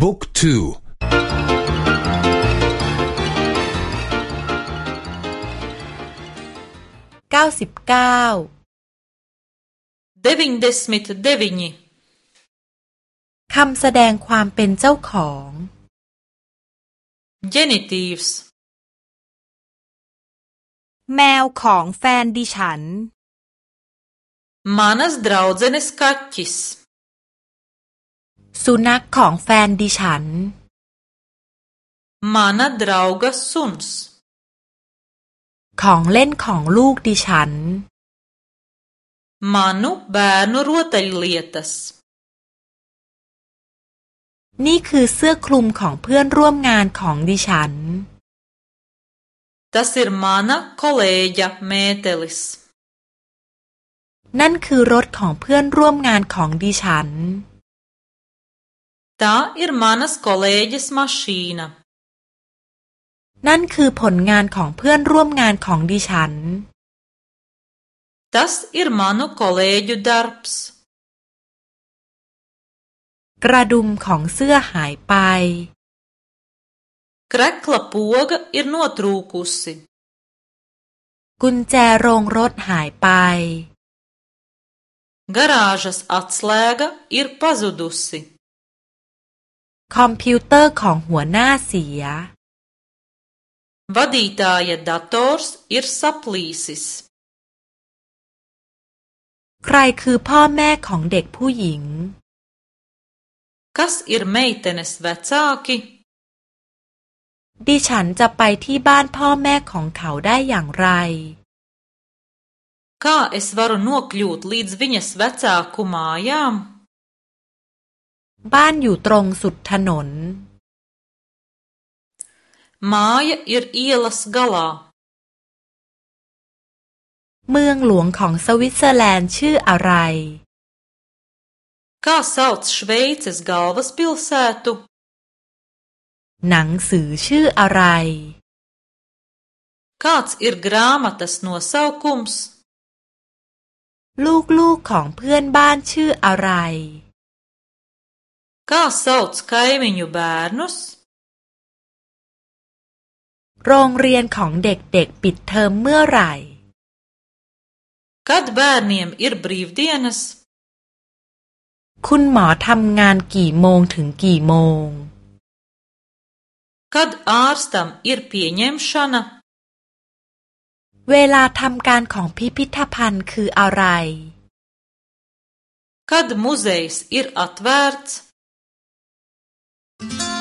book two เก้าสิบเก้า deviņdesmit deviņi คำแสดงความเป็นเจ้าของ genitīvs แมวของแฟนดิฉัน manas draudzenes kaķis สุนัขของแฟนดิฉัน mana drauga suns ของเล่นของลูกดิฉัน manu bērnu rotaļlietas นี่คือเสื้อคลุมของเพื่อนร่วมงานของดิฉัน Tas ir mana kolēģa mētelis นั่นคือรถของเพื่อนร่วมงานของดิฉัน Tā ir manas kolēģes mašīna นั่นคือผลงานของเพื่อนร่วมงานของดิฉัน Tas ir manu kolēģu darbs กระดุมของเสื้อหายไป Krekla poga ir notrūkusi กุญแจโรงรถหายไป Garāžas atslēga ir pazudusi คอมพิวเตอร์ของหัวหน้าเสีย Vadītāja dators ir saplīsis ใครคือพ่อแม่ของเด็กผู้หญิง Kas ir meitenes vecāki? ดิฉันจะไปที่บ้านพ่อแม่ของเขาได้อย่างไร Kā es varu nokļūt līdz viņas vecāku mājām? บ้านอยู่ตรงสุดถนน Māja ir ielas galā. เมืองหลวงของสวิตเซอร์แลนด์ชื่ออะไร Kā sauc Šveices galvaspilsētu? หนังสือชื่ออะไร Kāds ir grāmatas nosaukums? ลูกๆของเพื่อนบ้านชื่ออะไร Kā sauc kaimiņu bērnus? โรงเรียนของเด็กๆปิดเทอมเมื่อไหร่ Kad bērniem ir brīvdienas? คุณหมอทำงานกี่โมงถึงกี่โมง Kad ārstam ir pieņemšana? เวลาทำการของพิพิธภัณฑ์คืออะไร Kad muzejs ir atvērts? Thank you.